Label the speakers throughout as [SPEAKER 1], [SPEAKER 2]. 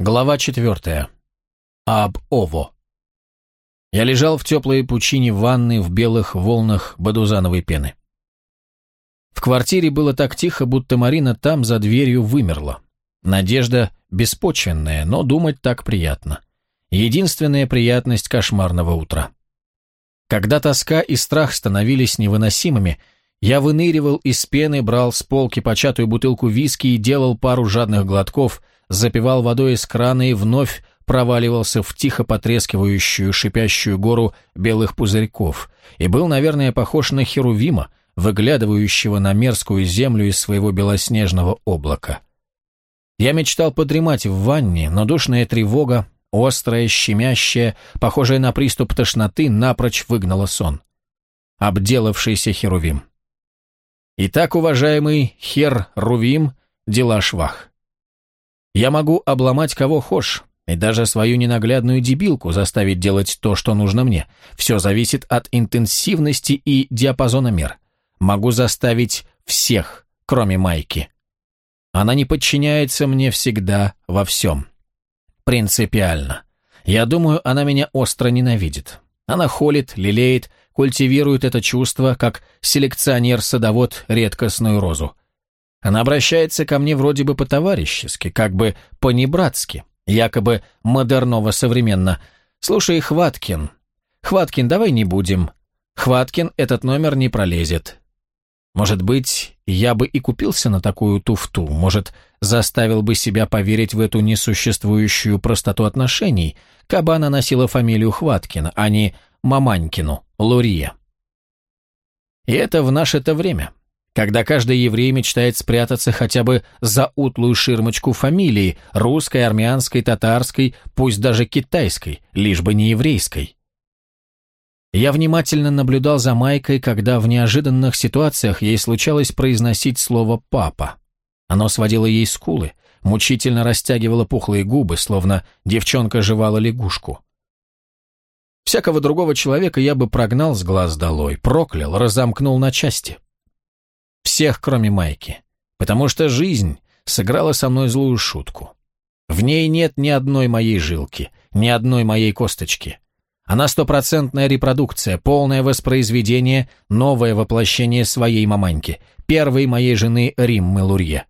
[SPEAKER 1] Глава четвертая. Об Ово. Я лежал в теплой пучине ванны в белых волнах бадузановой пены. В квартире было так тихо, будто Марина там за дверью вымерла. Надежда беспочвенная, но думать так приятно. Единственная приятность кошмарного утра. Когда тоска и страх становились невыносимыми, я выныривал из пены, брал с полки початую бутылку виски и делал пару жадных глотков – запивал водой из крана и вновь проваливался в тихо потрескивающую, шипящую гору белых пузырьков и был, наверное, похож на Херувима, выглядывающего на мерзкую землю из своего белоснежного облака. Я мечтал подремать в ванне, но душная тревога, острая, щемящая, похожая на приступ тошноты, напрочь выгнала сон. Обделавшийся Херувим. Итак, уважаемый Хер Рувим, дела швах. Я могу обломать кого хошь, и даже свою ненаглядную дебилку заставить делать то, что нужно мне. Все зависит от интенсивности и диапазона мер. Могу заставить всех, кроме Майки. Она не подчиняется мне всегда во всем. Принципиально. Я думаю, она меня остро ненавидит. Она холит, лелеет, культивирует это чувство, как селекционер-садовод редкостную розу. Она обращается ко мне вроде бы по-товарищески, как бы по-небратски, якобы модерново-современно. «Слушай, Хваткин, Хваткин, давай не будем. Хваткин этот номер не пролезет». Может быть, я бы и купился на такую туфту, может, заставил бы себя поверить в эту несуществующую простоту отношений, кабы она носила фамилию Хваткин, а не Маманькину, Лурия. И это в наше-то время когда каждый еврей мечтает спрятаться хотя бы за утлую ширмочку фамилии, русской, армянской, татарской, пусть даже китайской, лишь бы не еврейской. Я внимательно наблюдал за Майкой, когда в неожиданных ситуациях ей случалось произносить слово «папа». Оно сводило ей скулы, мучительно растягивало пухлые губы, словно девчонка жевала лягушку. Всякого другого человека я бы прогнал с глаз долой, проклял, разомкнул на части. Всех, кроме Майки. Потому что жизнь сыграла со мной злую шутку. В ней нет ни одной моей жилки, ни одной моей косточки. Она стопроцентная репродукция, полное воспроизведение, новое воплощение своей маманьки, первой моей жены Риммы Лурье.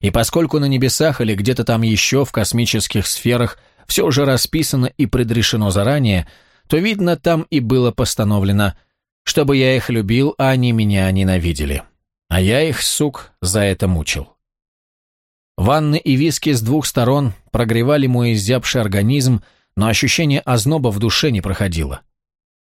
[SPEAKER 1] И поскольку на небесах или где-то там еще в космических сферах все уже расписано и предрешено заранее, то, видно, там и было постановлено, чтобы я их любил, а они меня ненавидели. А я их, сук, за это мучил. Ванны и виски с двух сторон прогревали мой изябший организм, но ощущение озноба в душе не проходило.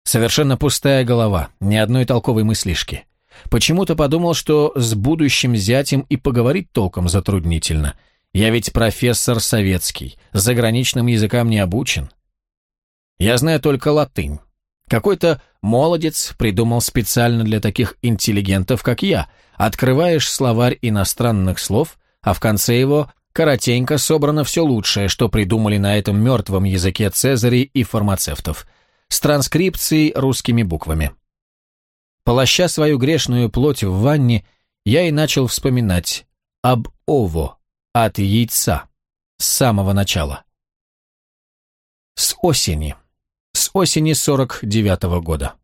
[SPEAKER 1] Совершенно пустая голова, ни одной толковой мыслишки. Почему-то подумал, что с будущим зятем и поговорить толком затруднительно. Я ведь профессор советский, заграничным языкам не обучен. Я знаю только латынь. Какой-то молодец придумал специально для таких интеллигентов, как я. Открываешь словарь иностранных слов, а в конце его коротенько собрано все лучшее, что придумали на этом мертвом языке цезарей и фармацевтов, с транскрипцией русскими буквами. Полоща свою грешную плоть в ванне, я и начал вспоминать об Ово, от яйца, с самого начала. С осени. С осени 49-го года.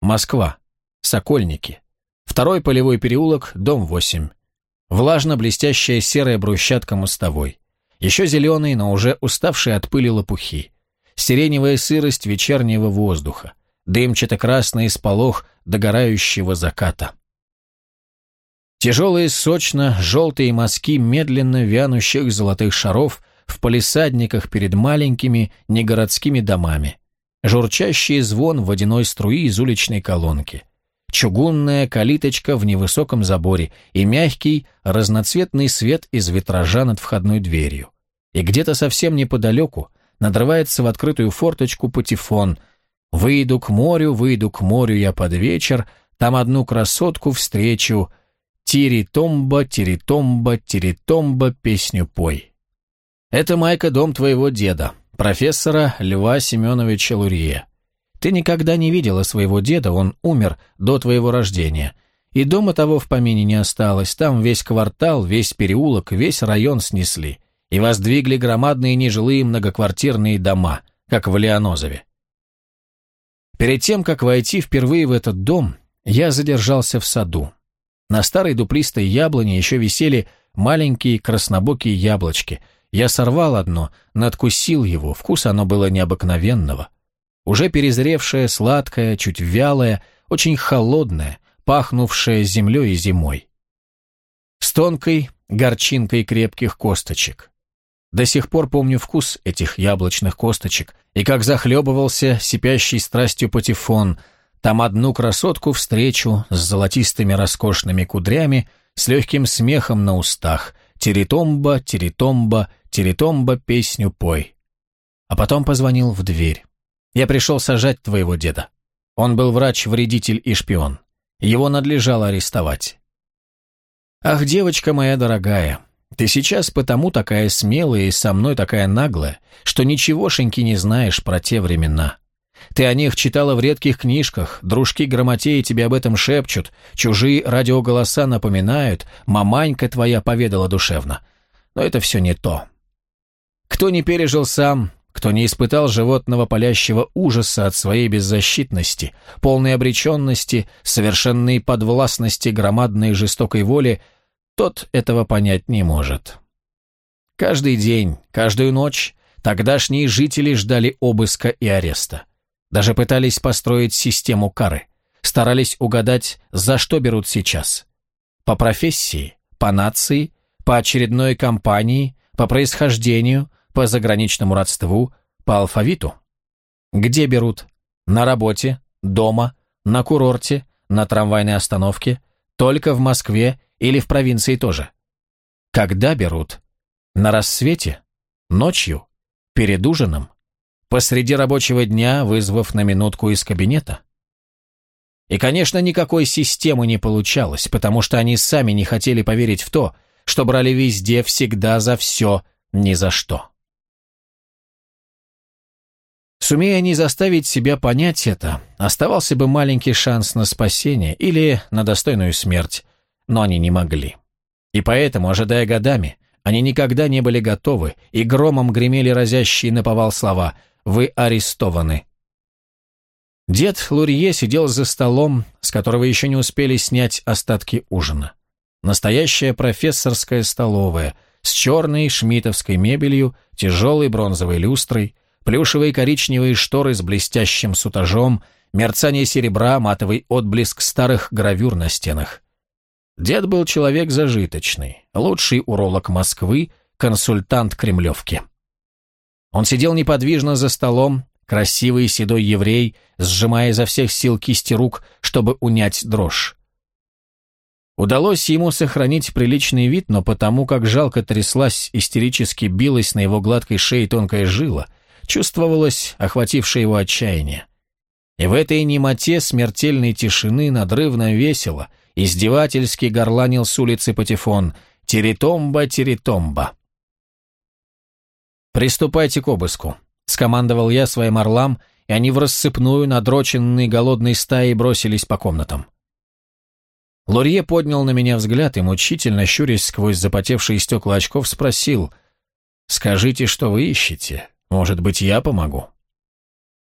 [SPEAKER 1] Москва. Сокольники. Второй полевой переулок, дом 8. Влажно-блестящая серая брусчатка мостовой. Еще зеленые, но уже уставшие от пыли лопухи. Сиреневая сырость вечернего воздуха. Дымчато-красный сполох догорающего заката. Тяжелые сочно-желтые мазки медленно вянущих золотых шаров в палисадниках перед маленькими негородскими домами журчащий звон водяной струи из уличной колонки, чугунная калиточка в невысоком заборе и мягкий разноцветный свет из витража над входной дверью. И где-то совсем неподалеку надрывается в открытую форточку патефон «Выйду к морю, выйду к морю я под вечер, там одну красотку встречу, тири-томба, тири-томба, тири-томба, песню пой». Это, Майка, дом твоего деда, профессора Льва Семеновича Лурье. Ты никогда не видела своего деда, он умер до твоего рождения. И дома того в помине не осталось, там весь квартал, весь переулок, весь район снесли. и воздвигли громадные нежилые многоквартирные дома, как в Леонозове. Перед тем, как войти впервые в этот дом, я задержался в саду. На старой дуплистой яблоне еще висели маленькие краснобокие яблочки. Я сорвал одно, надкусил его, вкус оно было необыкновенного. Уже перезревшее, сладкое, чуть вялое, очень холодное, пахнувшее землей и зимой. С тонкой горчинкой крепких косточек. До сих пор помню вкус этих яблочных косточек и как захлебывался сипящей страстью патефон. Там одну красотку встречу с золотистыми роскошными кудрями, с легким смехом на устах. Теритомба, теритомба, теритомба, песню пой. А потом позвонил в дверь. Я пришел сажать твоего деда. Он был врач-вредитель и шпион. Его надлежало арестовать. Ах, девочка моя дорогая, ты сейчас потому такая смелая и со мной такая наглая, что ничегошеньки не знаешь про те времена. Ты о них читала в редких книжках, дружки грамотеи тебе об этом шепчут, чужие радиоголоса напоминают, маманька твоя поведала душевно. Но это все не то. Кто не пережил сам, кто не испытал животного палящего ужаса от своей беззащитности, полной обреченности, совершенной подвластности громадной жестокой воли, тот этого понять не может. Каждый день, каждую ночь тогдашние жители ждали обыска и ареста. Даже пытались построить систему кары, старались угадать, за что берут сейчас. По профессии, по нации, по очередной кампании, по происхождению, по заграничному родству, по алфавиту. Где берут? На работе, дома, на курорте, на трамвайной остановке, только в Москве или в провинции тоже? Когда берут? На рассвете? Ночью? Перед ужином? Посреди рабочего дня, вызвав на минутку из кабинета? И, конечно, никакой системы не получалось, потому что они сами не хотели поверить в то, что брали везде, всегда, за все, ни за что. Сумея не заставить себя понять это, оставался бы маленький шанс на спасение или на достойную смерть, но они не могли. И поэтому, ожидая годами, они никогда не были готовы, и громом гремели разящие наповал слова «Вы арестованы». Дед Лурье сидел за столом, с которого еще не успели снять остатки ужина. Настоящая профессорская столовая, с черной шмитовской мебелью, тяжелой бронзовой люстрой, плюшевые коричневые шторы с блестящим сутажом, мерцание серебра, матовый отблеск старых гравюр на стенах. Дед был человек зажиточный, лучший уролог Москвы, консультант Кремлевки. Он сидел неподвижно за столом, красивый седой еврей, сжимая изо всех сил кисти рук, чтобы унять дрожь. Удалось ему сохранить приличный вид, но потому как жалко тряслась, истерически билась на его гладкой шее тонкая жила, чувствовалось охватившее его отчаяние. И в этой немоте смертельной тишины надрывно весело – Издевательски горланил с улицы Патефон «Теритомба, теритомба». «Приступайте к обыску», — скомандовал я своим орлам, и они в рассыпную, надроченные голодной стаей бросились по комнатам. Лурье поднял на меня взгляд и, мучительно щурясь сквозь запотевшие стекла очков, спросил «Скажите, что вы ищете? Может быть, я помогу?»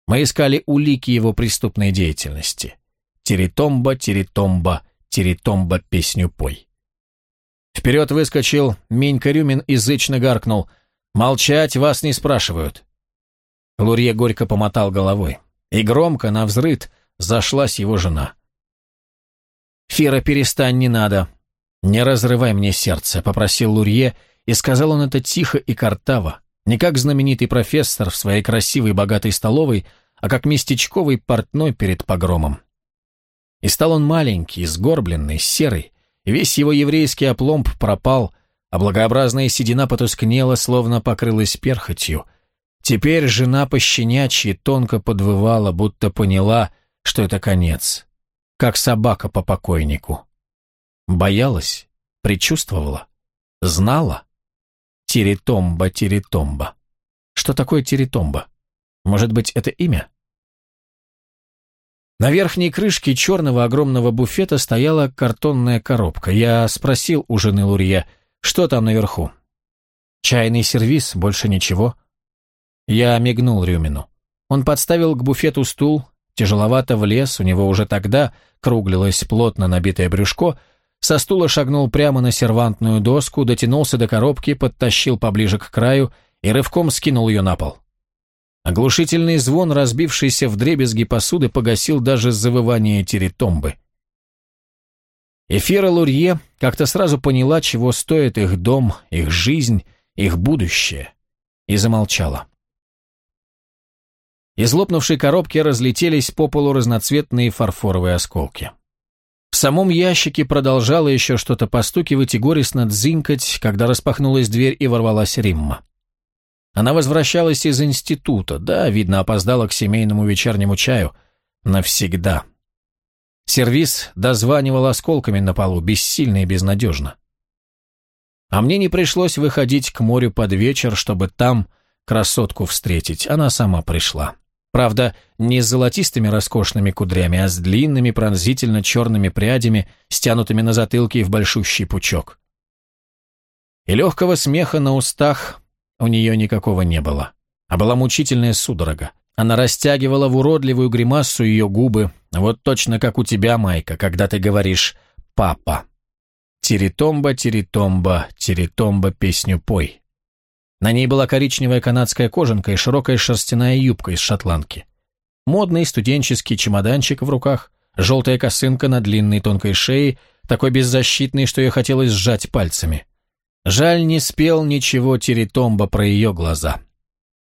[SPEAKER 1] Мы искали улики его преступной деятельности. Теритомба, теритомба, Теритомба песню пой. Вперед выскочил Минька Рюмин и зычно гаркнул. «Молчать вас не спрашивают». Лурье горько помотал головой. И громко, на взрыд, зашлась его жена. «Фира, перестань, не надо. Не разрывай мне сердце», — попросил Лурье, и сказал он это тихо и картаво, не как знаменитый профессор в своей красивой богатой столовой, а как местечковый портной перед погромом. И стал он маленький, сгорбленный, серый, весь его еврейский опломб пропал, а благообразная седина потускнела, словно покрылась перхотью. Теперь жена пощенячьи тонко подвывала, будто поняла, что это конец, как собака по покойнику. Боялась, предчувствовала, знала. Теритомба, Теритомба. Что такое Теритомба? Может быть, это имя? На верхней крышке черного огромного буфета стояла картонная коробка. Я спросил у жены Лурье, что там наверху. Чайный сервиз, больше ничего. Я мигнул Рюмину. Он подставил к буфету стул, тяжеловато влез, у него уже тогда круглилось плотно набитое брюшко, со стула шагнул прямо на сервантную доску, дотянулся до коробки, подтащил поближе к краю и рывком скинул ее на пол. Оглушительный звон, разбившийся в дребезги посуды, погасил даже завывание теритомбы. Эфира Лурье как-то сразу поняла, чего стоит их дом, их жизнь, их будущее, и замолчала. Из лопнувшей коробки разлетелись по полу разноцветные фарфоровые осколки. В самом ящике продолжало еще что-то постукивать и горестно дзинкать, когда распахнулась дверь и ворвалась Римма. Она возвращалась из института, да, видно, опоздала к семейному вечернему чаю. Навсегда. Сервис дозванивал осколками на полу, бессильно и безнадежно. А мне не пришлось выходить к морю под вечер, чтобы там красотку встретить. Она сама пришла. Правда, не с золотистыми роскошными кудрями, а с длинными пронзительно черными прядями, стянутыми на затылке и в большущий пучок. И легкого смеха на устах у нее никакого не было, а была мучительная судорога. Она растягивала в уродливую гримасу ее губы, вот точно как у тебя, Майка, когда ты говоришь «папа». Тиритомба, тиритомба, тиритомба, песню пой. На ней была коричневая канадская кожанка и широкая шерстяная юбка из шотландки. Модный студенческий чемоданчик в руках, желтая косынка на длинной тонкой шее, такой беззащитный, что ей хотелось сжать пальцами. Жаль, не спел ничего Теритомба про ее глаза.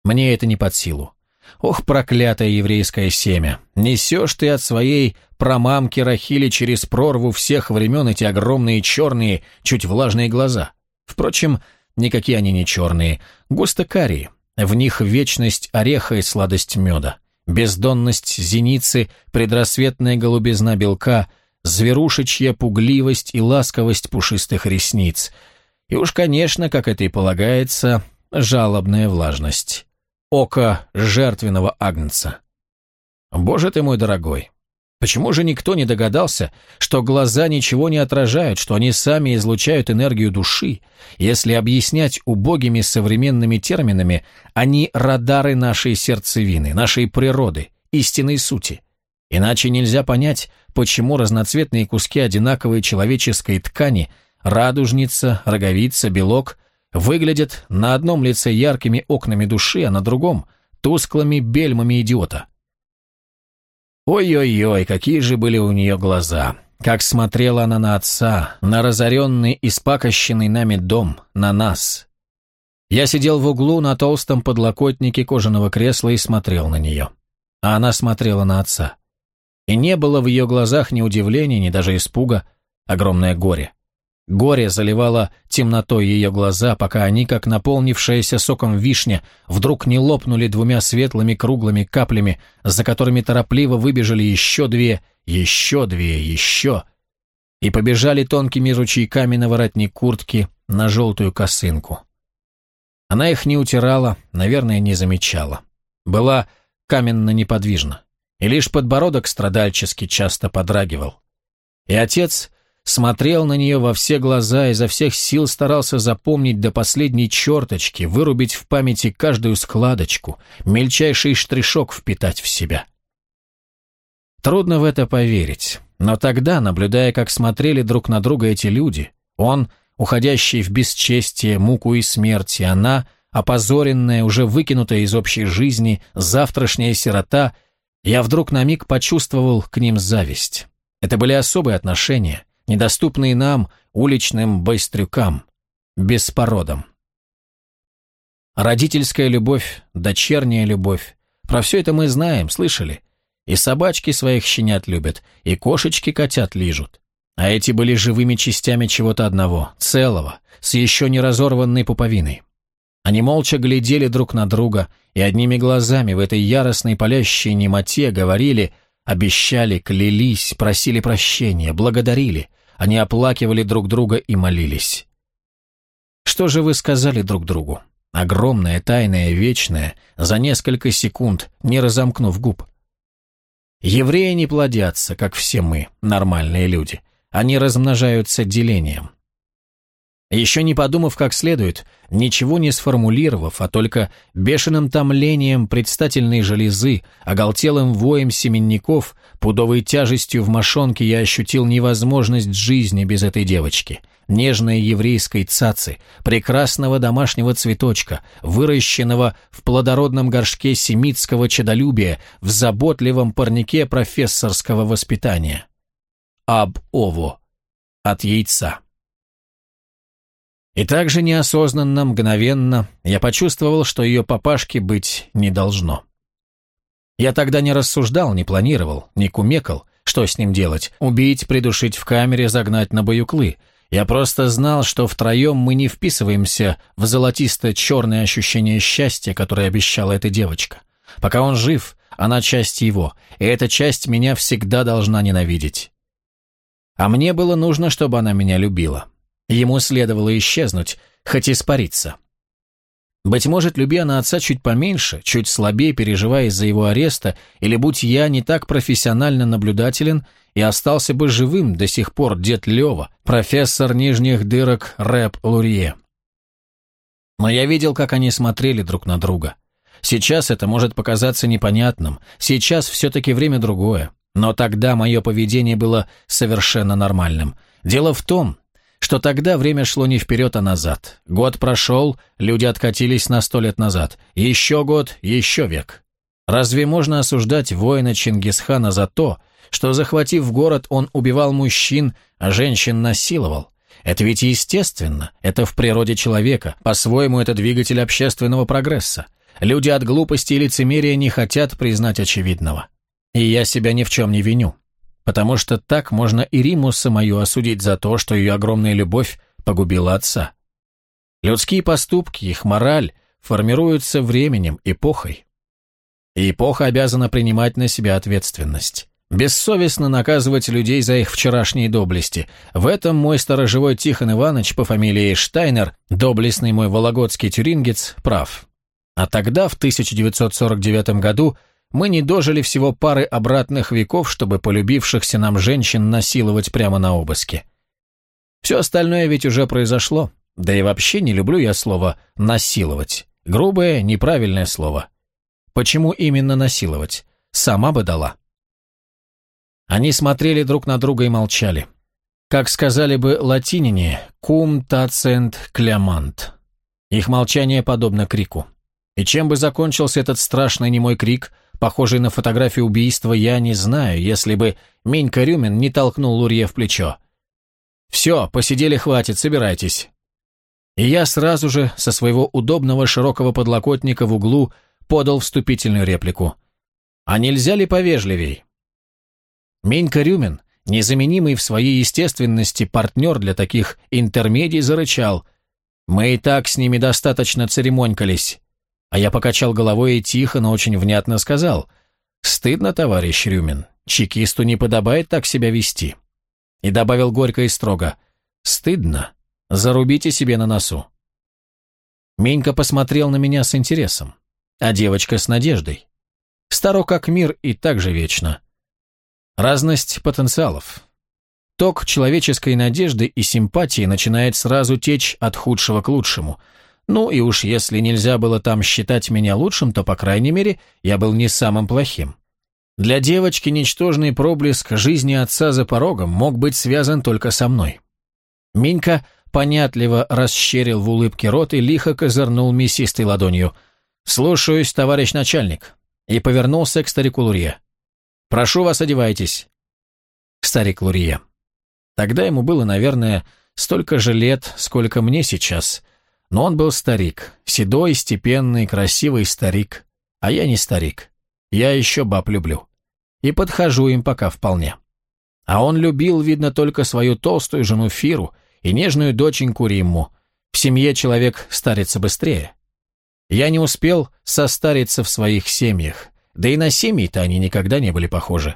[SPEAKER 1] Мне это не под силу. Ох, проклятое еврейское семя, несешь ты от своей промамки Рахили через прорву всех времен эти огромные черные, чуть влажные глаза. Впрочем, Никакие они не черные, густо-карие. В них вечность ореха и сладость меда, бездонность зеницы, предрассветная голубизна белка, зверушечья пугливость и ласковость пушистых ресниц. И уж, конечно, как это и полагается, жалобная влажность. Око жертвенного агнца. Боже ты мой дорогой, Почему же никто не догадался, что глаза ничего не отражают, что они сами излучают энергию души? Если объяснять убогими современными терминами, они радары нашей сердцевины, нашей природы, истинной сути. Иначе нельзя понять, почему разноцветные куски одинаковой человеческой ткани, радужница, роговица, белок, выглядят на одном лице яркими окнами души, а на другом – тусклыми бельмами идиота. Ой-ой-ой, какие же были у нее глаза. Как смотрела она на отца, на разоренный и спакощенный нами дом, на нас. Я сидел в углу на толстом подлокотнике кожаного кресла и смотрел на нее. А она смотрела на отца. И не было в ее глазах ни удивления, ни даже испуга, огромное горе. Горе заливало темнотой ее глаза, пока они, как наполнившаяся соком вишня, вдруг не лопнули двумя светлыми круглыми каплями, за которыми торопливо выбежали еще две, еще две, еще, и побежали тонкими ручейками на воротник куртки на желтую косынку. Она их не утирала, наверное, не замечала. Была каменно неподвижна, и лишь подбородок страдальчески часто подрагивал. И отец смотрел на нее во все глаза, изо всех сил старался запомнить до последней черточки, вырубить в памяти каждую складочку, мельчайший штришок впитать в себя. Трудно в это поверить, но тогда, наблюдая, как смотрели друг на друга эти люди, он, уходящий в бесчестие, муку и смерть, и она, опозоренная, уже выкинутая из общей жизни, завтрашняя сирота, я вдруг на миг почувствовал к ним зависть. Это были особые отношения, недоступные нам, уличным байстрюкам, беспородам. Родительская любовь, дочерняя любовь. Про все это мы знаем, слышали? И собачки своих щенят любят, и кошечки котят лижут. А эти были живыми частями чего-то одного, целого, с еще не разорванной пуповиной. Они молча глядели друг на друга и одними глазами в этой яростной палящей немоте говорили, обещали, клялись, просили прощения, благодарили, они оплакивали друг друга и молились. Что же вы сказали друг другу? Огромное, тайное, вечное, за несколько секунд, не разомкнув губ. Евреи не плодятся, как все мы, нормальные люди. Они размножаются делением. Еще не подумав как следует, ничего не сформулировав, а только бешеным томлением предстательной железы, оголтелым воем семенников, пудовой тяжестью в мошонке я ощутил невозможность жизни без этой девочки, нежной еврейской цацы, прекрасного домашнего цветочка, выращенного в плодородном горшке семитского чадолюбия, в заботливом парнике профессорского воспитания. Аб-ово. От яйца. И также неосознанно, мгновенно я почувствовал, что ее папашки быть не должно. Я тогда не рассуждал, не планировал, не кумекал, что с ним делать, убить, придушить в камере, загнать на боюклы. Я просто знал, что втроем мы не вписываемся в золотисто-черное ощущение счастья, которое обещала эта девочка. Пока он жив, она часть его, и эта часть меня всегда должна ненавидеть. А мне было нужно, чтобы она меня любила. Ему следовало исчезнуть, хоть испариться. Быть может, люби она отца чуть поменьше, чуть слабее, переживая из-за его ареста, или будь я не так профессионально наблюдателен, и остался бы живым до сих пор дед Лева, профессор нижних дырок рэп Лурье. Но я видел, как они смотрели друг на друга. Сейчас это может показаться непонятным, сейчас все-таки время другое, но тогда мое поведение было совершенно нормальным. Дело в том, что тогда время шло не вперед, а назад. Год прошел, люди откатились на сто лет назад. Еще год, еще век. Разве можно осуждать воина Чингисхана за то, что, захватив город, он убивал мужчин, а женщин насиловал? Это ведь естественно, это в природе человека, по-своему это двигатель общественного прогресса. Люди от глупости и лицемерия не хотят признать очевидного. И я себя ни в чем не виню потому что так можно и Риму самую осудить за то, что ее огромная любовь погубила отца. Людские поступки, их мораль формируются временем, эпохой. И эпоха обязана принимать на себя ответственность. Бессовестно наказывать людей за их вчерашние доблести. В этом мой сторожевой Тихон Иванович по фамилии Штайнер, доблестный мой вологодский тюрингец, прав. А тогда, в 1949 году, мы не дожили всего пары обратных веков, чтобы полюбившихся нам женщин насиловать прямо на обыске. Все остальное ведь уже произошло, да и вообще не люблю я слово «насиловать». Грубое, неправильное слово. Почему именно насиловать? Сама бы дала. Они смотрели друг на друга и молчали. Как сказали бы латинине «cum tacent clamant». Их молчание подобно крику. И чем бы закончился этот страшный немой крик – Похожий на фотографию убийства я не знаю, если бы Минька Рюмин не толкнул Лурье в плечо. «Все, посидели, хватит, собирайтесь». И я сразу же со своего удобного широкого подлокотника в углу подал вступительную реплику. «А нельзя ли повежливей?» Минька Рюмин, незаменимый в своей естественности партнер для таких интермедий, зарычал. «Мы и так с ними достаточно церемонькались. А я покачал головой и тихо, но очень внятно сказал. «Стыдно, товарищ Рюмин. Чекисту не подобает так себя вести». И добавил горько и строго. «Стыдно. Зарубите себе на носу». Менька посмотрел на меня с интересом, а девочка с надеждой. Старо как мир и так же вечно. Разность потенциалов. Ток человеческой надежды и симпатии начинает сразу течь от худшего к лучшему – ну и уж если нельзя было там считать меня лучшим, то, по крайней мере, я был не самым плохим. Для девочки ничтожный проблеск жизни отца за порогом мог быть связан только со мной. Минька понятливо расщерил в улыбке рот и лихо козырнул мясистой ладонью. «Слушаюсь, товарищ начальник», и повернулся к старику Лурье. «Прошу вас, одевайтесь». Старик Лурье. Тогда ему было, наверное, столько же лет, сколько мне сейчас, но он был старик, седой, степенный, красивый старик. А я не старик. Я еще баб люблю. И подхожу им пока вполне. А он любил, видно, только свою толстую жену Фиру и нежную доченьку Римму. В семье человек старится быстрее. Я не успел состариться в своих семьях, да и на семьи-то они никогда не были похожи.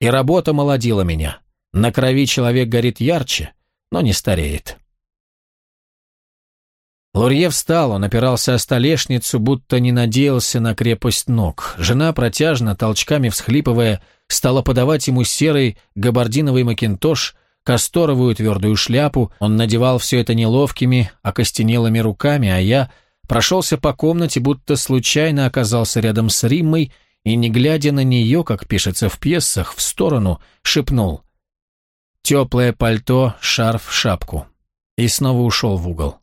[SPEAKER 1] И работа молодила меня. На крови человек горит ярче, но не стареет. Лурье встал, он опирался о столешницу, будто не надеялся на крепость ног. Жена, протяжно, толчками всхлипывая, стала подавать ему серый габардиновый макинтош, касторовую твердую шляпу, он надевал все это неловкими, окостенелыми руками, а я прошелся по комнате, будто случайно оказался рядом с Риммой и, не глядя на нее, как пишется в пьесах, в сторону, шепнул «Теплое пальто, шарф, шапку» и снова ушел в угол.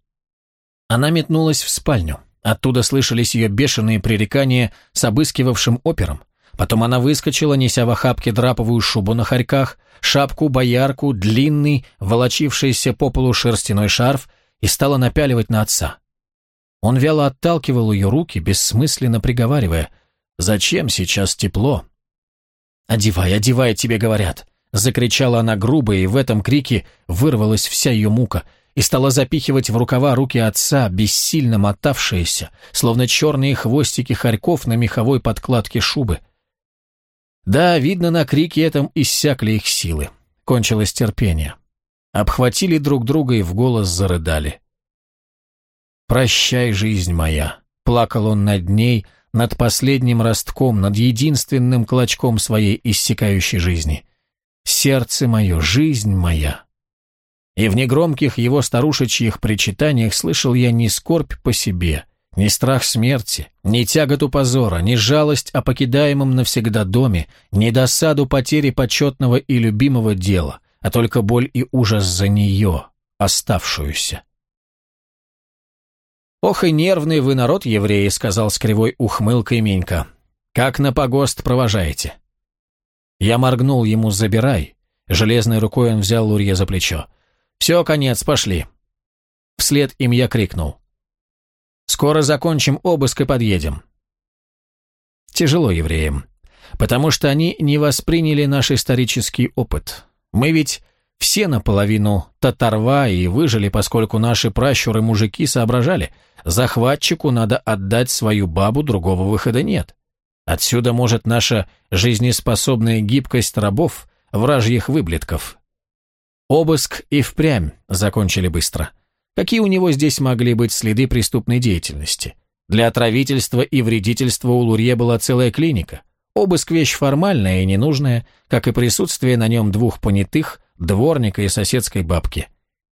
[SPEAKER 1] Она метнулась в спальню. Оттуда слышались ее бешеные пререкания с обыскивавшим опером. Потом она выскочила, неся в охапке драповую шубу на хорьках, шапку-боярку, длинный, волочившийся по полу шерстяной шарф, и стала напяливать на отца. Он вяло отталкивал ее руки, бессмысленно приговаривая, «Зачем сейчас тепло?» «Одевай, одевай, тебе говорят!» Закричала она грубо, и в этом крике вырвалась вся ее мука, и стала запихивать в рукава руки отца, бессильно мотавшиеся, словно черные хвостики хорьков на меховой подкладке шубы. Да, видно, на крике этом иссякли их силы. Кончилось терпение. Обхватили друг друга и в голос зарыдали. «Прощай, жизнь моя!» — плакал он над ней, над последним ростком, над единственным клочком своей иссякающей жизни. «Сердце мое, жизнь моя!» И в негромких его старушечьих причитаниях слышал я не скорбь по себе — ни страх смерти, ни тяготу позора, ни жалость о покидаемом навсегда доме, ни досаду потери почетного и любимого дела, а только боль и ужас за нее, оставшуюся. «Ох и нервный вы народ, евреи», — сказал с кривой ухмылкой Минька. «Как на погост провожаете?» Я моргнул ему «забирай». Железной рукой он взял Лурье за плечо. «Все, конец, пошли». Вслед им я крикнул. Скоро закончим обыск и подъедем. Тяжело евреям, потому что они не восприняли наш исторический опыт. Мы ведь все наполовину татарва и выжили, поскольку наши пращуры-мужики соображали, захватчику надо отдать свою бабу, другого выхода нет. Отсюда может наша жизнеспособная гибкость рабов, вражьих выблетков. Обыск и впрямь закончили быстро. Какие у него здесь могли быть следы преступной деятельности? Для отравительства и вредительства у Лурье была целая клиника. Обыск – вещь формальная и ненужная, как и присутствие на нем двух понятых, дворника и соседской бабки.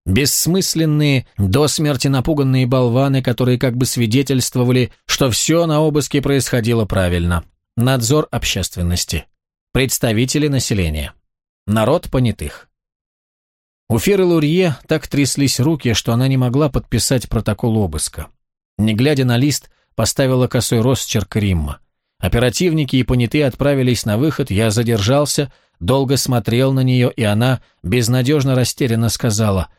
[SPEAKER 1] Бессмысленные, до смерти напуганные болваны, которые как бы свидетельствовали, что все на обыске происходило правильно. Надзор общественности. Представители населения. Народ понятых. У Феры Лурье так тряслись руки, что она не могла подписать протокол обыска. Не глядя на лист, поставила косой росчерк Римма. Оперативники и понятые отправились на выход, я задержался, долго смотрел на нее, и она безнадежно растерянно сказала,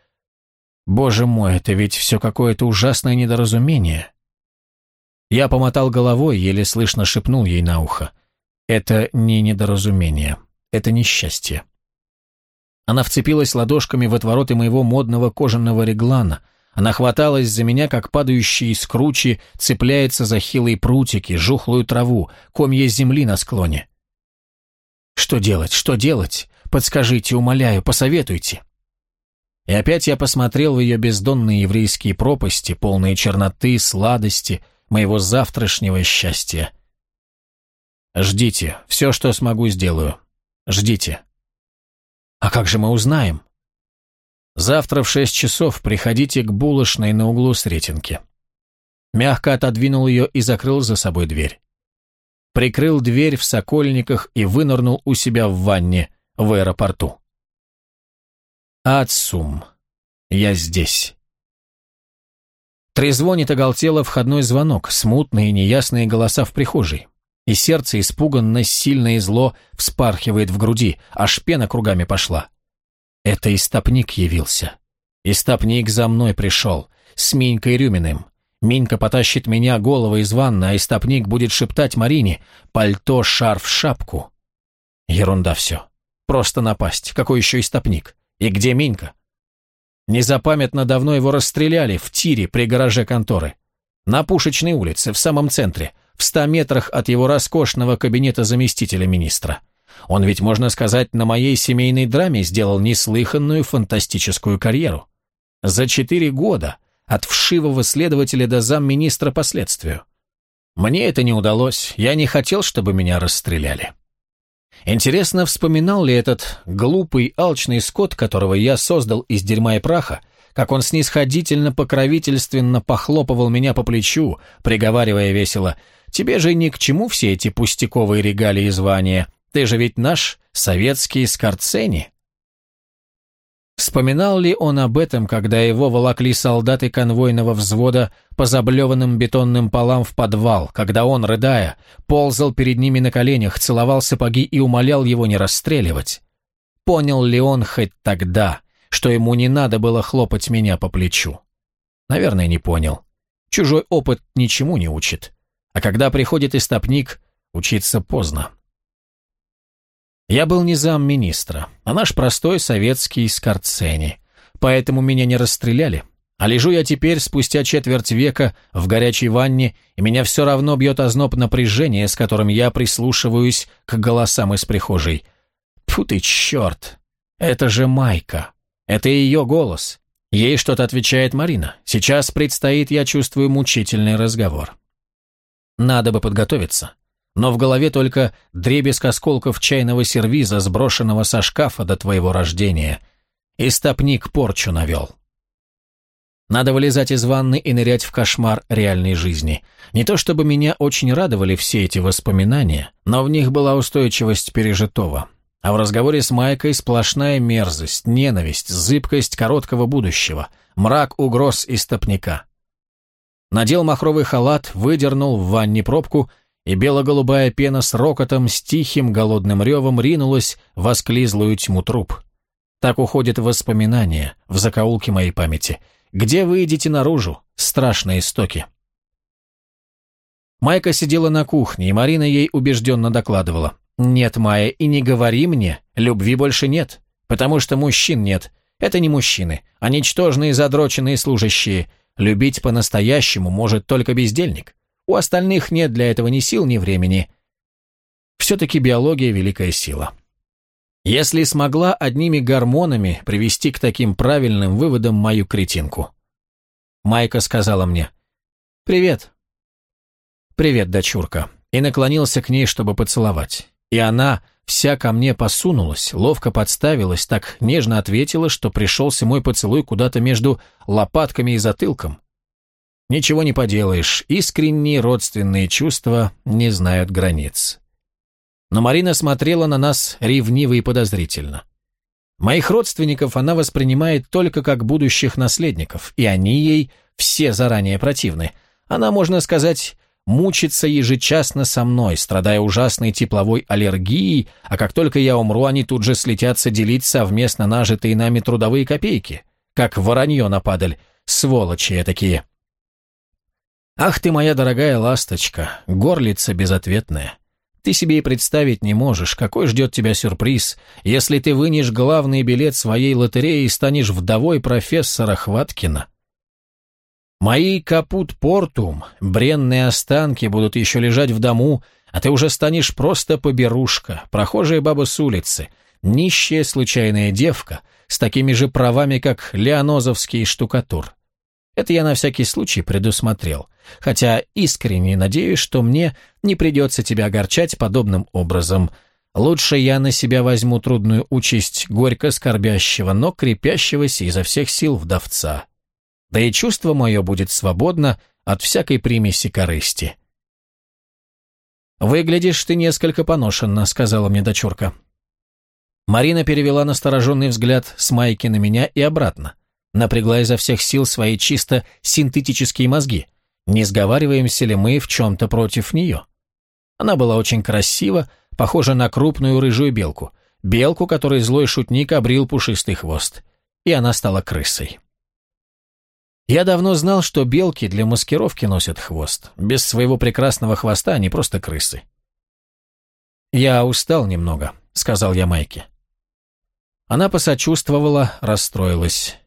[SPEAKER 1] «Боже мой, это ведь все какое-то ужасное недоразумение». Я помотал головой, еле слышно шепнул ей на ухо, «Это не недоразумение, это несчастье». Она вцепилась ладошками в отвороты моего модного кожаного реглана. Она хваталась за меня, как падающий из кручи, цепляется за хилые прутики, жухлую траву, комья земли на склоне. «Что делать? Что делать? Подскажите, умоляю, посоветуйте». И опять я посмотрел в ее бездонные еврейские пропасти, полные черноты, сладости, моего завтрашнего счастья. «Ждите, все, что смогу, сделаю. Ждите». А как же мы узнаем? Завтра в шесть часов приходите к булочной на углу Сретенки. Мягко отодвинул ее и закрыл за собой дверь. Прикрыл дверь в Сокольниках и вынырнул у себя в ванне в аэропорту. Ацум. Я здесь. Трезвонит оголтело входной звонок, смутные неясные голоса в прихожей и сердце испуганно, сильно и зло вспархивает в груди, аж пена кругами пошла. Это истопник явился. Истопник за мной пришел, с Минькой Рюминым. Минька потащит меня головой из ванны, а истопник будет шептать Марине «пальто, шарф, шапку». Ерунда все. Просто напасть. Какой еще истопник? И где Минька? Незапамятно давно его расстреляли в тире при гараже конторы. На Пушечной улице, в самом центре – в ста метрах от его роскошного кабинета заместителя министра. Он ведь, можно сказать, на моей семейной драме сделал неслыханную фантастическую карьеру. За четыре года, от вшивого следователя до замминистра по следствию. Мне это не удалось, я не хотел, чтобы меня расстреляли. Интересно, вспоминал ли этот глупый, алчный скот, которого я создал из дерьма и праха, как он снисходительно покровительственно похлопывал меня по плечу, приговаривая весело, «Тебе же ни к чему все эти пустяковые регалии и звания, ты же ведь наш советский Скорцени». Вспоминал ли он об этом, когда его волокли солдаты конвойного взвода по заблеванным бетонным полам в подвал, когда он, рыдая, ползал перед ними на коленях, целовал сапоги и умолял его не расстреливать? Понял ли он хоть тогда, что ему не надо было хлопать меня по плечу? Наверное, не понял. Чужой опыт ничему не учит. А когда приходит истопник, учиться поздно. Я был не замминистра, а наш простой советский Скорцени. Поэтому меня не расстреляли. А лежу я теперь, спустя четверть века, в горячей ванне, и меня все равно бьет озноб напряжения, с которым я прислушиваюсь к голосам из прихожей. Фу ты, черт! Это же Майка. Это ее голос. Ей что-то отвечает Марина. Сейчас предстоит, я чувствую, мучительный разговор. Надо бы подготовиться но в голове только дребезг осколков чайного сервиза, сброшенного со шкафа до твоего рождения. И стопник порчу навел. Надо вылезать из ванны и нырять в кошмар реальной жизни. Не то чтобы меня очень радовали все эти воспоминания, но в них была устойчивость пережитого. А в разговоре с Майкой сплошная мерзость, ненависть, зыбкость короткого будущего, мрак угроз и стопника. Надел махровый халат, выдернул в ванне пробку – и бело-голубая пена с рокотом, с тихим голодным ревом ринулась в осклизлую тьму труб. Так уходят воспоминания в закоулке моей памяти. Где вы идете наружу? Страшные истоки. Майка сидела на кухне, и Марина ей убежденно докладывала. «Нет, Майя, и не говори мне, любви больше нет, потому что мужчин нет. Это не мужчины, а ничтожные задроченные служащие. Любить по-настоящему может только бездельник. У остальных нет для этого ни сил, ни времени. Все-таки биология – великая сила. Если смогла одними гормонами привести к таким правильным выводам мою кретинку. Майка сказала мне «Привет». «Привет, дочурка», и наклонился к ней, чтобы поцеловать. И она вся ко мне посунулась, ловко подставилась, так нежно ответила, что пришелся мой поцелуй куда-то между лопатками и затылком. Ничего не поделаешь, искренние родственные чувства не знают границ. Но Марина смотрела на нас ревниво и подозрительно. Моих родственников она воспринимает только как будущих наследников, и они ей все заранее противны. Она, можно сказать, мучится ежечасно со мной, страдая ужасной тепловой аллергией, а как только я умру, они тут же слетятся делить совместно нажитые нами трудовые копейки, как воронье на падаль, сволочи такие. «Ах ты моя дорогая ласточка, горлица безответная! Ты себе и представить не можешь, какой ждет тебя сюрприз, если ты вынешь главный билет своей лотереи и станешь вдовой профессора Хваткина. Мои капут-портум, бренные останки будут еще лежать в дому, а ты уже станешь просто поберушка, прохожая баба с улицы, нищая случайная девка, с такими же правами, как леонозовский штукатур. Это я на всякий случай предусмотрел, хотя искренне надеюсь, что мне не придется тебя огорчать подобным образом. Лучше я на себя возьму трудную участь горько скорбящего, но крепящегося изо всех сил вдовца. Да и чувство мое будет свободно от всякой примеси корысти. «Выглядишь ты несколько поношенно», — сказала мне дочурка. Марина перевела настороженный взгляд с Майки на меня и обратно напрягла изо всех сил свои чисто синтетические мозги. Не сговариваемся ли мы в чем-то против нее? Она была очень красива, похожа на крупную рыжую белку. Белку, которой злой шутник обрил пушистый хвост. И она стала крысой. Я давно знал, что белки для маскировки носят хвост. Без своего прекрасного хвоста они просто крысы. «Я устал немного», — сказал я Майке. Она посочувствовала, расстроилась.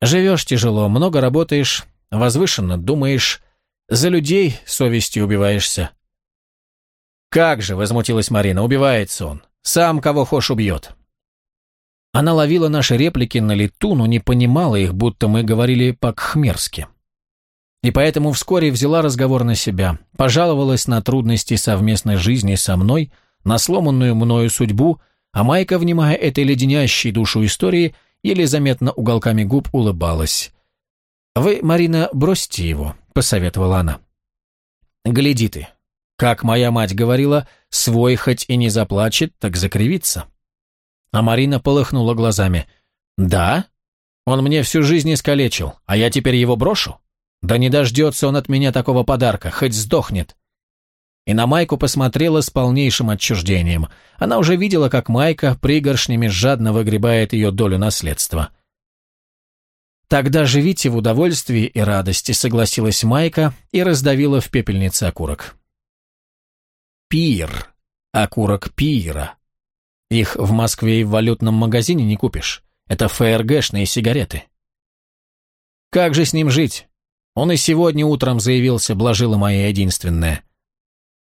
[SPEAKER 1] Живешь тяжело, много работаешь, возвышенно думаешь, за людей совестью убиваешься. «Как же!» — возмутилась Марина. «Убивается он. Сам кого хошь убьет». Она ловила наши реплики на лету, но не понимала их, будто мы говорили по-кхмерски. И поэтому вскоре взяла разговор на себя, пожаловалась на трудности совместной жизни со мной, на сломанную мною судьбу, а Майка, внимая этой леденящей душу истории, еле заметно уголками губ улыбалась. «Вы, Марина, бросьте его», — посоветовала она. «Гляди ты. Как моя мать говорила, свой хоть и не заплачет, так закривится». А Марина полыхнула глазами. «Да? Он мне всю жизнь искалечил, а я теперь его брошу? Да не дождется он от меня такого подарка, хоть сдохнет». И на Майку посмотрела с полнейшим отчуждением. Она уже видела, как Майка пригоршнями жадно выгребает ее долю наследства. «Тогда живите в удовольствии и радости», — согласилась Майка и раздавила в пепельнице окурок. «Пир. Окурок пира. Их в Москве и в валютном магазине не купишь. Это ФРГшные сигареты». «Как же с ним жить? Он и сегодня утром заявился, блажила моя единственная».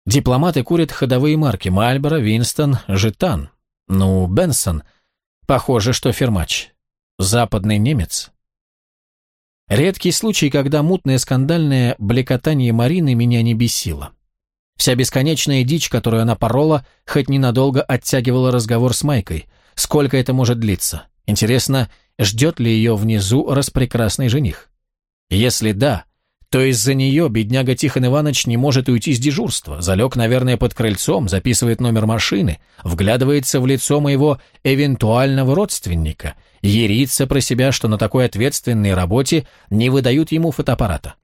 [SPEAKER 1] Дипломаты курят ходовые марки Мальборо, Винстон, Житан. Ну, Бенсон. Похоже, что фермач. Западный немец. Редкий случай, когда мутное скандальное блекотание Марины меня не бесило. Вся бесконечная дичь, которую она порола, хоть ненадолго оттягивала разговор с Майкой. Сколько это может длиться? Интересно, ждет ли ее внизу распрекрасный жених? Если да, то из-за нее бедняга Тихон Иванович не может уйти с дежурства, залег, наверное, под крыльцом, записывает номер машины, вглядывается в лицо моего эвентуального родственника, ерится про себя, что на такой ответственной работе не выдают ему фотоаппарата.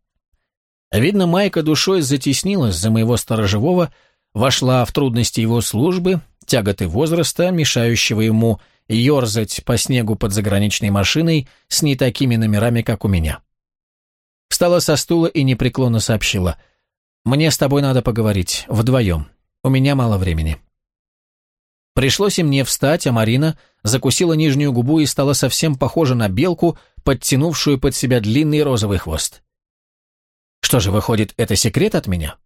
[SPEAKER 1] Видно, Майка душой затеснилась за моего сторожевого, вошла в трудности его службы, тяготы возраста, мешающего ему ерзать по снегу под заграничной машиной с не такими номерами, как у меня. Встала со стула и непреклонно сообщила. «Мне с тобой надо поговорить, вдвоем. У меня мало времени». Пришлось и мне встать, а Марина закусила нижнюю губу и стала совсем похожа на белку, подтянувшую под себя длинный розовый хвост. «Что же, выходит, это секрет от меня?»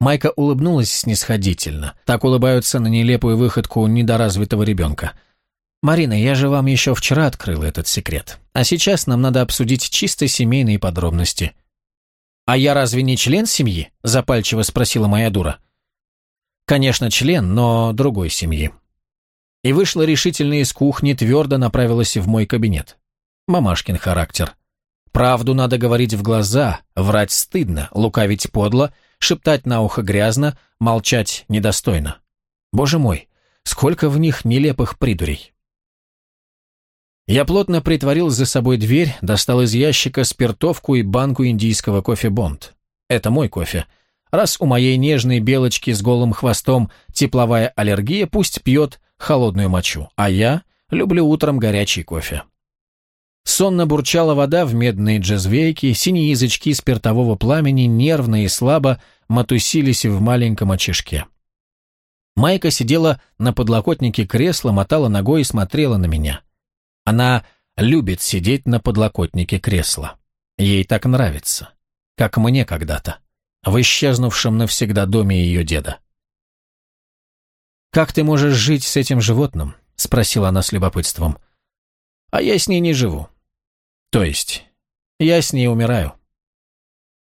[SPEAKER 1] Майка улыбнулась снисходительно. Так улыбаются на нелепую выходку недоразвитого ребенка. «Марина, я же вам еще вчера открыла этот секрет, а сейчас нам надо обсудить чисто семейные подробности». «А я разве не член семьи?» – запальчиво спросила моя дура. «Конечно, член, но другой семьи». И вышла решительно из кухни, твердо направилась в мой кабинет. Мамашкин характер. Правду надо говорить в глаза, врать стыдно, лукавить подло, шептать на ухо грязно, молчать недостойно. Боже мой, сколько в них нелепых придурей. Я плотно притворил за собой дверь, достал из ящика спиртовку и банку индийского кофе «Бонд». Это мой кофе. Раз у моей нежной белочки с голым хвостом тепловая аллергия, пусть пьет холодную мочу, а я люблю утром горячий кофе. Сонно бурчала вода в медные джезвейки, синие язычки спиртового пламени нервно и слабо матусились в маленьком очишке. Майка сидела на подлокотнике кресла, мотала ногой и смотрела на меня. Она любит сидеть на подлокотнике кресла. Ей так нравится, как мне когда-то, в исчезнувшем навсегда доме ее деда. «Как ты можешь жить с этим животным?» — спросила она с любопытством. «А я с ней не живу. То есть, я с ней умираю».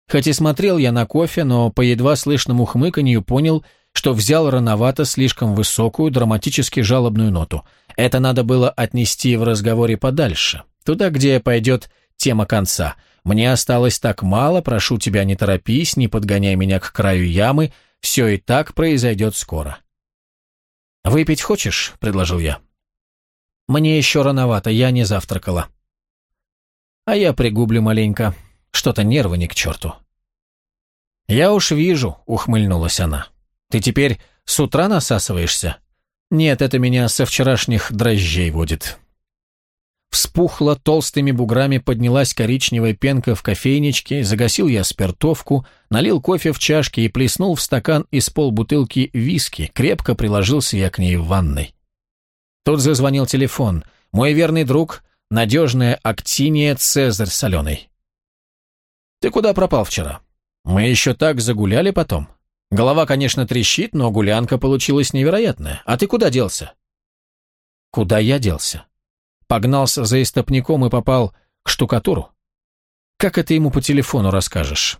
[SPEAKER 1] Хоть и смотрел я на кофе, но по едва слышному хмыканью понял, что взял рановато слишком высокую, драматически жалобную ноту. Это надо было отнести в разговоре подальше, туда, где пойдет тема конца. Мне осталось так мало, прошу тебя, не торопись, не подгоняй меня к краю ямы, все и так произойдет скоро. «Выпить хочешь?» — предложил я. «Мне еще рановато, я не завтракала». «А я пригублю маленько, что-то нервы не к черту». «Я уж вижу», — ухмыльнулась она. Ты теперь с утра насасываешься? Нет, это меня со вчерашних дрожжей водит. Вспухла толстыми буграми, поднялась коричневая пенка в кофейничке, загасил я спиртовку, налил кофе в чашки и плеснул в стакан из полбутылки виски, крепко приложился я к ней в ванной. Тут зазвонил телефон. Мой верный друг, надежная актиния Цезарь соленый. «Ты куда пропал вчера? Мы еще так загуляли потом. Голова, конечно, трещит, но гулянка получилась невероятная. А ты куда делся? Куда я делся? Погнался за истопником и попал к штукатуру? Как это ему по телефону расскажешь?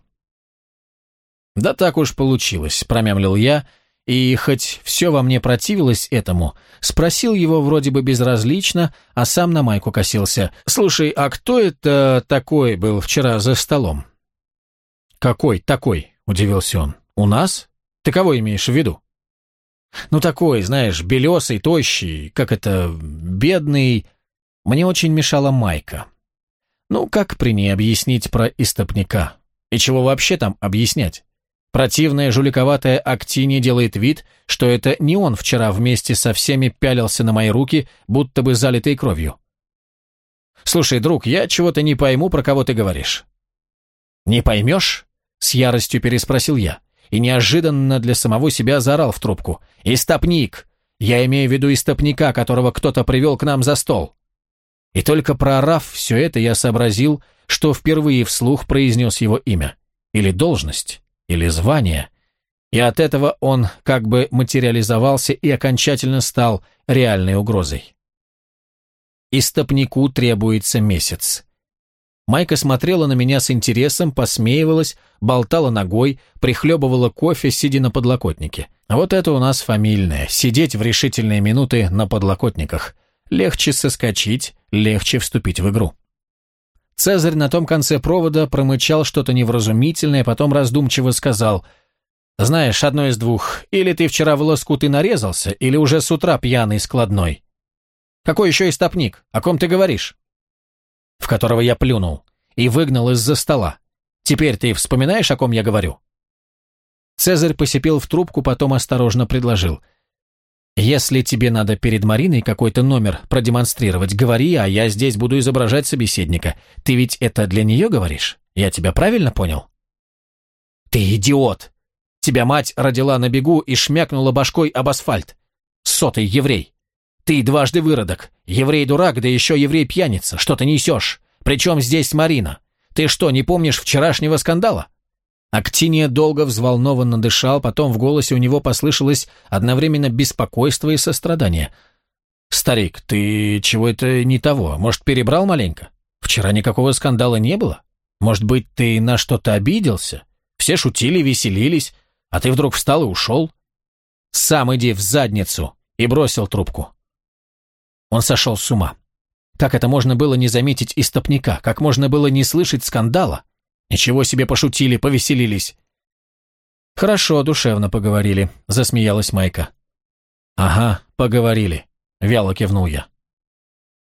[SPEAKER 1] Да так уж получилось, промямлил я, и хоть все во мне противилось этому, спросил его вроде бы безразлично, а сам на майку косился. «Слушай, а кто это такой был вчера за столом?» «Какой такой?» – удивился он. «У нас? Ты кого имеешь в виду?» «Ну такой, знаешь, белесый, тощий, как это, бедный...» Мне очень мешала майка. Ну, как при ней объяснить про истопника? И чего вообще там объяснять? Противная жуликоватая Актини делает вид, что это не он вчера вместе со всеми пялился на мои руки, будто бы залитой кровью. «Слушай, друг, я чего-то не пойму, про кого ты говоришь». «Не поймешь?» — с яростью переспросил я, и неожиданно для самого себя заорал в трубку. «Истопник! Я имею в виду истопника, которого кто-то привел к нам за стол». И только проорав все это, я сообразил, что впервые вслух произнес его имя. Или должность, или звание. И от этого он как бы материализовался и окончательно стал реальной угрозой. Истопнику требуется месяц. Майка смотрела на меня с интересом, посмеивалась, болтала ногой, прихлебывала кофе, сидя на подлокотнике. Вот это у нас фамильное, сидеть в решительные минуты на подлокотниках. Легче соскочить, легче вступить в игру. Цезарь на том конце провода промычал что-то невразумительное, потом раздумчиво сказал, «Знаешь, одно из двух, или ты вчера в лоскуты нарезался, или уже с утра пьяный складной». «Какой еще истопник? О ком ты говоришь?» «В которого я плюнул и выгнал из-за стола. Теперь ты вспоминаешь, о ком я говорю?» Цезарь посипел в трубку, потом осторожно предложил – если тебе надо перед Мариной какой-то номер продемонстрировать, говори, а я здесь буду изображать собеседника. Ты ведь это для нее говоришь? Я тебя правильно понял? Ты идиот! Тебя мать родила на бегу и шмякнула башкой об асфальт. Сотый еврей. Ты дважды выродок. Еврей-дурак, да еще еврей-пьяница. Что ты несешь? Причем здесь Марина? Ты что, не помнишь вчерашнего скандала? Актиния долго взволнованно дышал, потом в голосе у него послышалось одновременно беспокойство и сострадание. «Старик, ты чего это не того? Может, перебрал маленько? Вчера никакого скандала не было? Может быть, ты на что-то обиделся? Все шутили, веселились, а ты вдруг встал и ушел? Сам иди в задницу!» и бросил трубку. Он сошел с ума. Как это можно было не заметить истопника? Как можно было не слышать скандала? Ничего себе пошутили, повеселились. Хорошо, душевно поговорили, засмеялась Майка. Ага, поговорили, вяло кивнул я.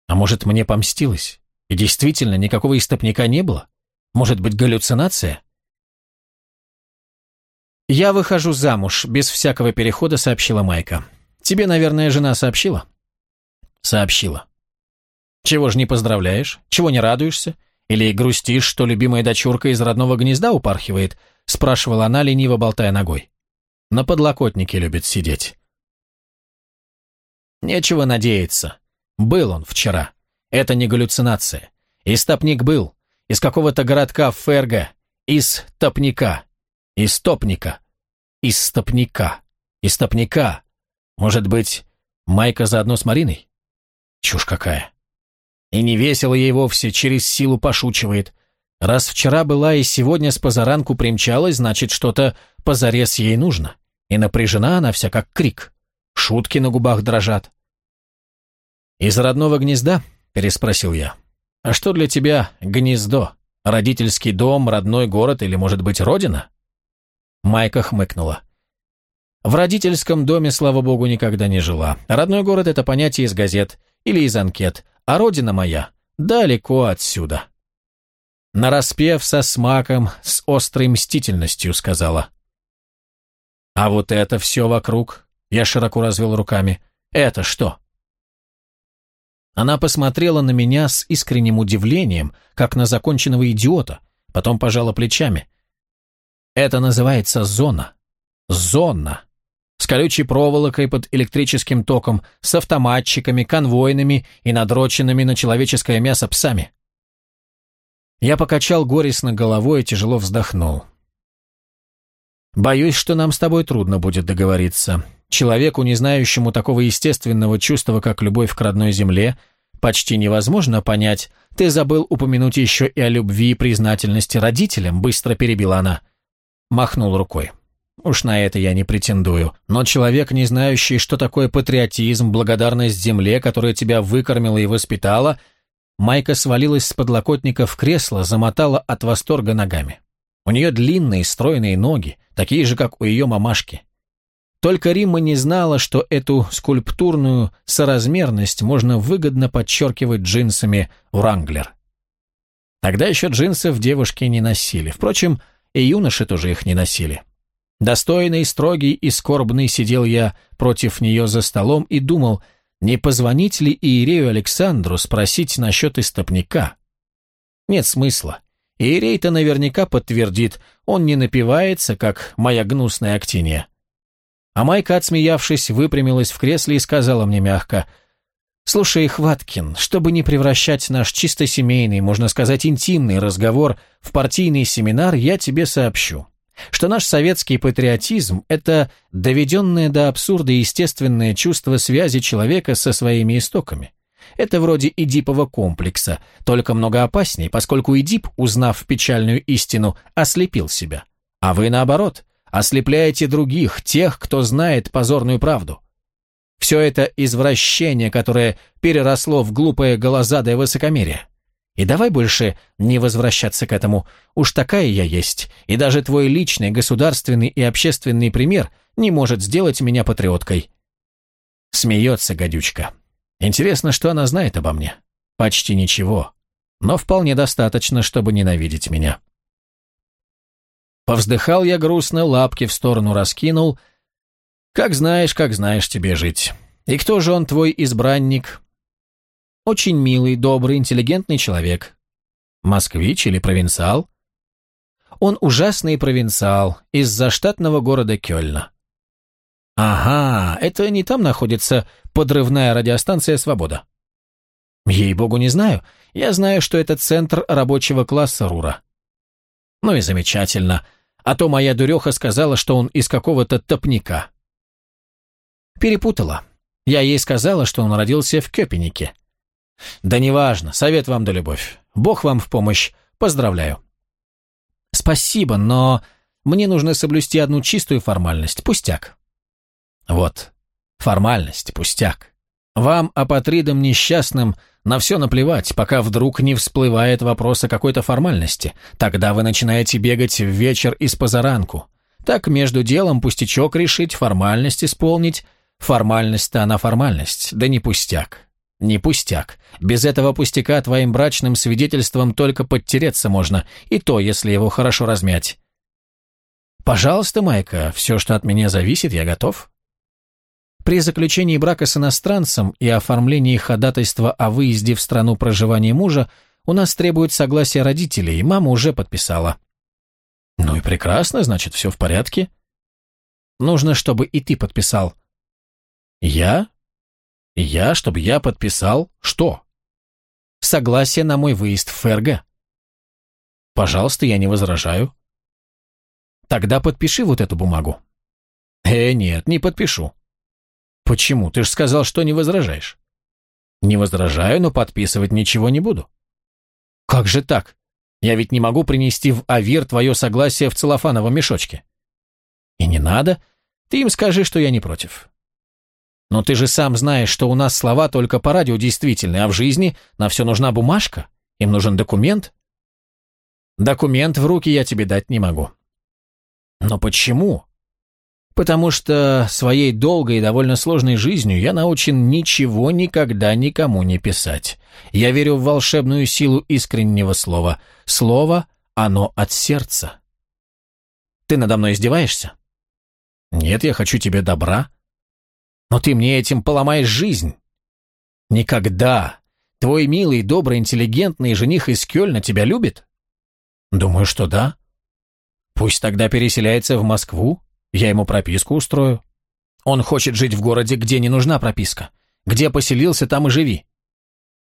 [SPEAKER 1] А может, мне помстилось? И действительно, никакого истопника не было? Может быть, галлюцинация? «Я выхожу замуж», — без всякого перехода сообщила Майка. «Тебе, наверное, жена сообщила?» «Сообщила». «Чего ж не поздравляешь? Чего не радуешься? Или грустишь, что любимая дочурка из родного гнезда упархивает?» – спрашивала она, лениво болтая ногой. «На подлокотнике любит сидеть». Нечего надеяться. Был он вчера. Это не галлюцинация. Истопник был. Из какого-то городка Ферга. Из топника. Из топника. Из стопника. Из топника. Может быть, Майка заодно с Мариной? Чушь какая. И не весело ей вовсе, через силу пошучивает. Раз вчера была и сегодня с позаранку примчалась, значит, что-то позарез ей нужно. И напряжена она вся, как крик. Шутки на губах дрожат. «Из родного гнезда?» – переспросил я. «А что для тебя гнездо? Родительский дом, родной город или, может быть, родина?» Майка хмыкнула. В родительском доме, слава богу, никогда не жила. Родной город – это понятие из газет или из анкет, а родина моя далеко отсюда. Нараспев со смаком, с острой мстительностью сказала. А вот это все вокруг, я широко развел руками, это что? Она посмотрела на меня с искренним удивлением, как на законченного идиота, потом пожала плечами. Это называется зона. Зона с колючей проволокой под электрическим током, с автоматчиками, конвойными и надроченными на человеческое мясо псами. Я покачал горестно головой и тяжело вздохнул. «Боюсь, что нам с тобой трудно будет договориться. Человеку, не знающему такого естественного чувства, как любовь к родной земле, почти невозможно понять. Ты забыл упомянуть еще и о любви и признательности родителям», — быстро перебила она. Махнул рукой. Уж на это я не претендую, но человек, не знающий, что такое патриотизм, благодарность земле, которая тебя выкормила и воспитала, Майка свалилась с подлокотника в кресло, замотала от восторга ногами. У нее длинные, стройные ноги, такие же, как у ее мамашки. Только Римма не знала, что эту скульптурную соразмерность можно выгодно подчеркивать джинсами «Вранглер». Тогда еще джинсов девушки не носили. Впрочем, и юноши тоже их не носили. Достойный, строгий и скорбный сидел я против нее за столом и думал, не позвонить ли Иерею Александру спросить насчет истопника. Нет смысла. Иерей-то наверняка подтвердит, он не напивается, как моя гнусная актиния. А Майка, отсмеявшись, выпрямилась в кресле и сказала мне мягко, «Слушай, Хваткин, чтобы не превращать наш чисто семейный, можно сказать, интимный разговор в партийный семинар, я тебе сообщу, что наш советский патриотизм – это доведенное до абсурда естественное чувство связи человека со своими истоками. Это вроде Эдипова комплекса, только много опасней, поскольку Эдип, узнав печальную истину, ослепил себя. А вы, наоборот, ослепляете других, тех, кто знает позорную правду. Все это извращение, которое переросло в глупое голозадое высокомерие. И давай больше не возвращаться к этому. Уж такая я есть, и даже твой личный, государственный и общественный пример не может сделать меня патриоткой. Смеется гадючка. Интересно, что она знает обо мне? Почти ничего, но вполне достаточно, чтобы ненавидеть меня. Повздыхал я грустно, лапки в сторону раскинул. Как знаешь, как знаешь тебе жить. И кто же он твой избранник? Очень милый, добрый, интеллигентный человек. Москвич или провинциал? Он ужасный провинциал из заштатного города Кёльна. Ага, это не там находится подрывная радиостанция «Свобода». Ей-богу, не знаю. Я знаю, что это центр рабочего класса Рура. Ну и замечательно. А то моя дуреха сказала, что он из какого-то топника. Перепутала. Я ей сказала, что он родился в Кёпенике. Да неважно, совет вам да любовь. Бог вам в помощь. Поздравляю. Спасибо, но мне нужно соблюсти одну чистую формальность, пустяк. Вот, формальность, пустяк. Вам, апатридам несчастным, на все наплевать, пока вдруг не всплывает вопрос о какой-то формальности. Тогда вы начинаете бегать в вечер из позаранку. Так между делом пустячок решить, формальность исполнить. Формальность-то она формальность, да не пустяк. Не пустяк. Без этого пустяка твоим брачным свидетельством только подтереться можно, и то, если его хорошо размять. Пожалуйста, Майка, все, что от меня зависит, я готов. При заключении брака с иностранцем и оформлении ходатайства о выезде в страну проживания мужа у нас требует согласия родителей, мама уже подписала. Ну и прекрасно, значит, все в порядке. Нужно, чтобы и ты подписал. Я? Я, чтобы я подписал что? Согласие на мой выезд в ФРГ. Пожалуйста, я не возражаю. Тогда подпиши вот эту бумагу. Э, нет, не подпишу. Почему? Ты же сказал, что не возражаешь. Не возражаю, но подписывать ничего не буду. Как же так? Я ведь не могу принести в Авир твое согласие в целлофановом мешочке. И не надо. Ты им скажи, что я не против. Но ты же сам знаешь, что у нас слова только по радио действительны, а в жизни на все нужна бумажка, им нужен документ. Документ в руки я тебе дать не могу. Но почему? Потому что своей долгой и довольно сложной жизнью я научен ничего никогда никому не писать. Я верю в волшебную силу искреннего слова. Слово, оно от сердца. Ты надо мной издеваешься? Нет, я хочу тебе добра, но ты мне этим поломаешь жизнь. Никогда. Твой милый, добрый, интеллигентный жених из Кёльна тебя любит? Думаю, что да. Пусть тогда переселяется в Москву, я ему прописку устрою. Он хочет жить в городе, где не нужна прописка. Где поселился, там и живи.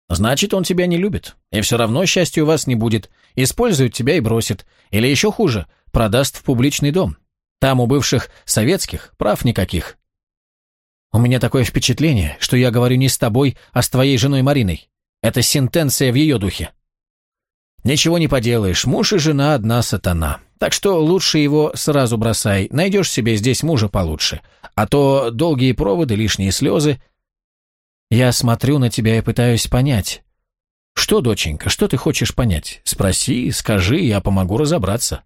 [SPEAKER 1] Значит, он тебя не любит, и все равно счастья у вас не будет. Использует тебя и бросит. Или еще хуже, продаст в публичный дом. Там у бывших советских прав никаких. У меня такое впечатление, что я говорю не с тобой, а с твоей женой Мариной. Это сентенция в ее духе. Ничего не поделаешь, муж и жена одна сатана. Так что лучше его сразу бросай, найдешь себе здесь мужа получше. А то долгие проводы, лишние слезы. Я смотрю на тебя и пытаюсь понять. Что, доченька, что ты хочешь понять? Спроси, скажи, я помогу разобраться.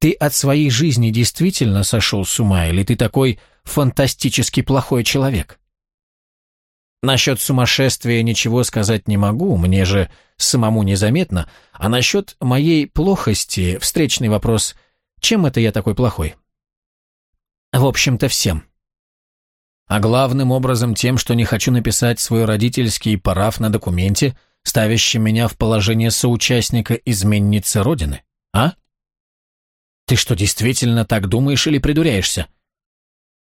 [SPEAKER 1] Ты от своей жизни действительно сошел с ума, или ты такой фантастически плохой человек? Насчет сумасшествия ничего сказать не могу, мне же самому незаметно, а насчет моей плохости, встречный вопрос, чем это я такой плохой? В общем-то, всем. А главным образом тем, что не хочу написать свой родительский параф на документе, ставящем меня в положение соучастника изменницы Родины, а? Ты что, действительно так думаешь или придуряешься?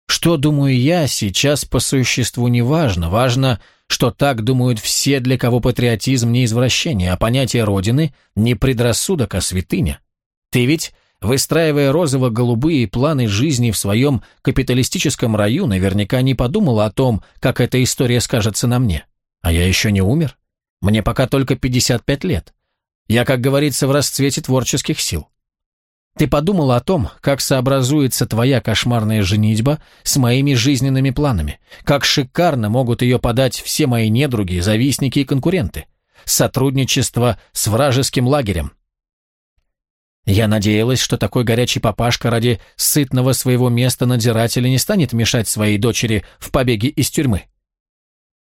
[SPEAKER 1] Что думаю я, сейчас по существу не важно. Важно, что так думают все, для кого патриотизм не извращение, а понятие Родины не предрассудок, а святыня. Ты ведь, выстраивая розово-голубые планы жизни в своем капиталистическом раю, наверняка не подумала о том, как эта история скажется на мне. А я еще не умер. Мне пока только 55 лет. Я, как говорится, в расцвете творческих сил. Ты подумала о том, как сообразуется твоя кошмарная женитьба с моими жизненными планами, как шикарно могут ее подать все мои недруги, завистники и конкуренты. Сотрудничество с вражеским лагерем. Я надеялась, что такой горячий папашка ради сытного своего места надзирателя не станет мешать своей дочери в побеге из тюрьмы.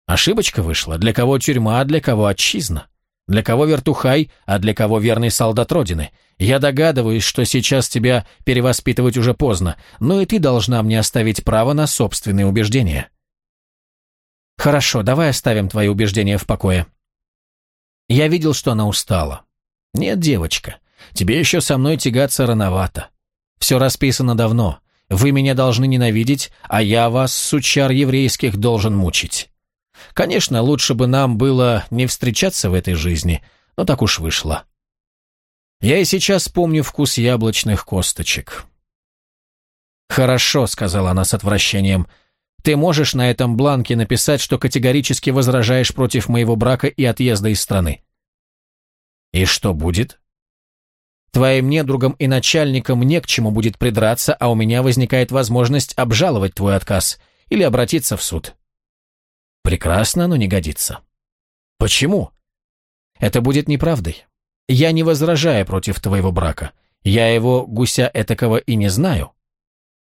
[SPEAKER 1] Ошибочка вышла. Для кого тюрьма, а для кого отчизна. Для кого вертухай, а для кого верный солдат Родины. Я догадываюсь, что сейчас тебя перевоспитывать уже поздно, но и ты должна мне оставить право на собственные убеждения. Хорошо, давай оставим твои убеждения в покое. Я видел, что она устала. Нет, девочка, тебе еще со мной тягаться рановато. Все расписано давно. Вы меня должны ненавидеть, а я вас, сучар еврейских, должен мучить. Конечно, лучше бы нам было не встречаться в этой жизни, но так уж вышло. Я и сейчас помню вкус яблочных косточек. «Хорошо», — сказала она с отвращением, — «ты можешь на этом бланке написать, что категорически возражаешь против моего брака и отъезда из страны». «И что будет?» «Твоим недругам и начальникам не к чему будет придраться, а у меня возникает возможность обжаловать твой отказ или обратиться в суд». Прекрасно, но не годится. Почему? Это будет неправдой. Я не возражаю против твоего брака. Я его, гуся этакого, и не знаю.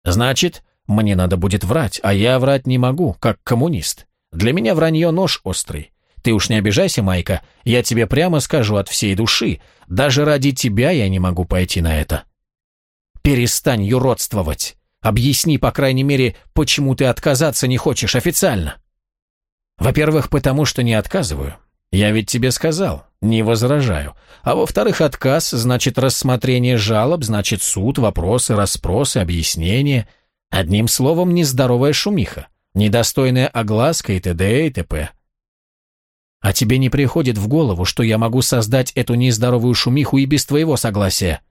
[SPEAKER 1] Значит, мне надо будет врать, а я врать не могу, как коммунист. Для меня вранье нож острый. Ты уж не обижайся, Майка, я тебе прямо скажу от всей души, даже ради тебя я не могу пойти на это. Перестань юродствовать. Объясни, по крайней мере, почему ты отказаться не хочешь официально. Во-первых, потому что не отказываю. Я ведь тебе сказал, не возражаю. А во-вторых, отказ значит рассмотрение жалоб, значит суд, вопросы, расспросы, объяснения. Одним словом, нездоровая шумиха, недостойная огласка и т.д. и т.п. А тебе не приходит в голову, что я могу создать эту нездоровую шумиху и без твоего согласия?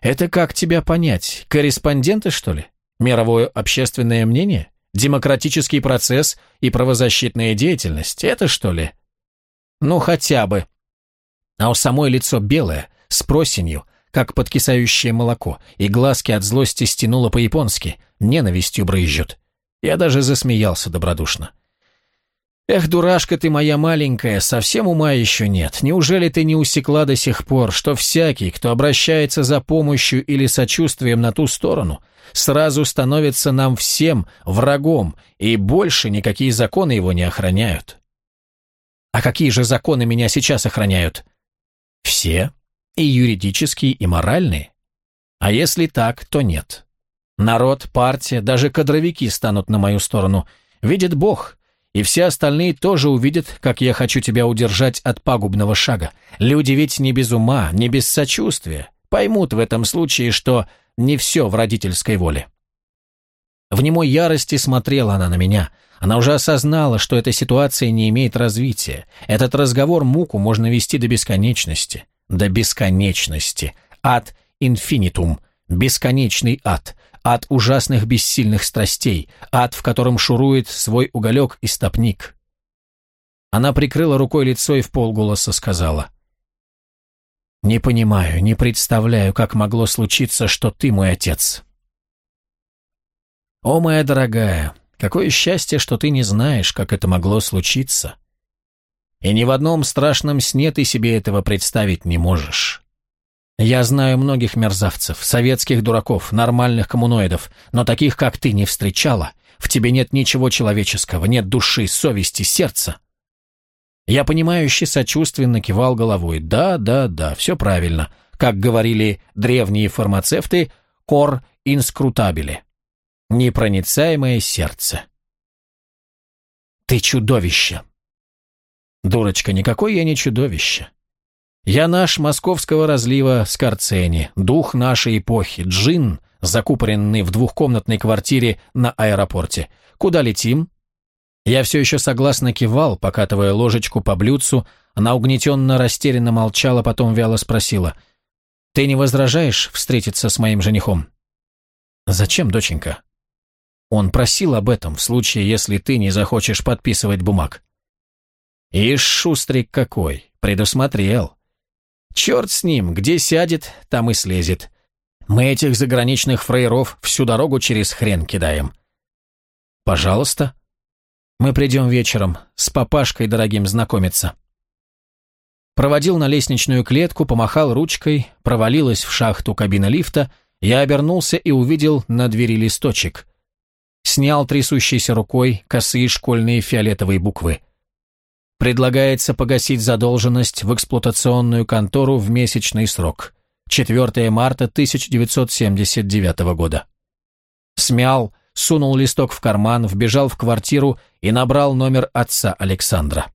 [SPEAKER 1] Это как тебя понять? Корреспонденты, что ли? Мировое общественное мнение? Демократический процесс и правозащитная деятельность – это что ли? Ну, хотя бы. А у самой лицо белое, с просенью, как подкисающее молоко, и глазки от злости стянуло по-японски, ненавистью брызжут. Я даже засмеялся добродушно. «Эх, дурашка ты моя маленькая, совсем ума еще нет. Неужели ты не усекла до сих пор, что всякий, кто обращается за помощью или сочувствием на ту сторону, сразу становится нам всем врагом, и больше никакие законы его не охраняют?» «А какие же законы меня сейчас охраняют?» «Все. И юридические, и моральные. А если так, то нет. Народ, партия, даже кадровики станут на мою сторону. Видит Бог» и все остальные тоже увидят, как я хочу тебя удержать от пагубного шага. Люди ведь не без ума, не без сочувствия, поймут в этом случае, что не все в родительской воле. В немой ярости смотрела она на меня. Она уже осознала, что эта ситуация не имеет развития. Этот разговор муку можно вести до бесконечности. До бесконечности. Ад инфинитум. Бесконечный ад ад ужасных бессильных страстей, ад, в котором шурует свой уголек и стопник. Она прикрыла рукой лицо и в полголоса сказала. Не понимаю, не представляю, как могло случиться, что ты мой отец. О, моя дорогая, какое счастье, что ты не знаешь, как это могло случиться. И ни в одном страшном сне ты себе этого представить не можешь. Я знаю многих мерзавцев, советских дураков, нормальных коммуноидов, но таких, как ты, не встречала. В тебе нет ничего человеческого, нет души, совести, сердца. Я понимающе сочувственно кивал головой. Да, да, да, все правильно. Как говорили древние фармацевты, кор инскрутабили. Непроницаемое сердце. Ты чудовище. Дурочка, никакой я не чудовище. Я наш московского разлива Скорцени, дух нашей эпохи, джин, закупоренный в двухкомнатной квартире на аэропорте. Куда летим? Я все еще согласно кивал, покатывая ложечку по блюдцу, она угнетенно растерянно молчала, потом вяло спросила. «Ты не возражаешь встретиться с моим женихом?» «Зачем, доченька?» Он просил об этом в случае, если ты не захочешь подписывать бумаг. Ишь, шустрик какой, предусмотрел. Черт с ним, где сядет, там и слезет. Мы этих заграничных фрейров всю дорогу через хрен кидаем. Пожалуйста. Мы придем вечером, с папашкой дорогим знакомиться. Проводил на лестничную клетку, помахал ручкой, провалилась в шахту кабина лифта, я обернулся и увидел на двери листочек. Снял трясущейся рукой косые школьные фиолетовые буквы – Предлагается погасить задолженность в эксплуатационную контору в месячный срок. 4 марта 1979 года. Смял, сунул листок в карман, вбежал в квартиру и набрал номер отца Александра.